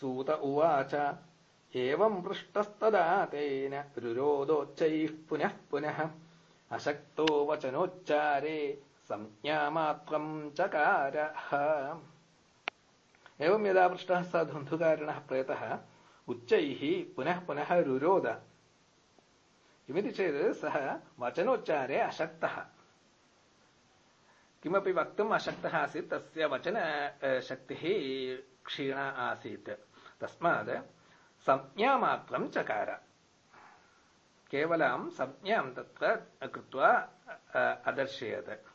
सूत उवाच। एवम् पृष्टस्तदा तेन रुरोदोच्चैः पुनः पुनः। अशक्तो वचनोच्चारे संज्ञामात्रम् चकारः। एवम् यदा पृष्टः स धुन्धुकारिणः प्रेतः उच्चैः पुनः पुनः रुरोद। किमिति चेत् सः वचनोच्चारे अशक्तः किमपि वक्तुम् अशक्तः आसीत्, तस्य वचन शक्तिः क्षीणा आसीत्। तस्मात् संज्ञामात्रं चकार। केवलं संज्ञां तत्र कृत्वा अदर्शयत्।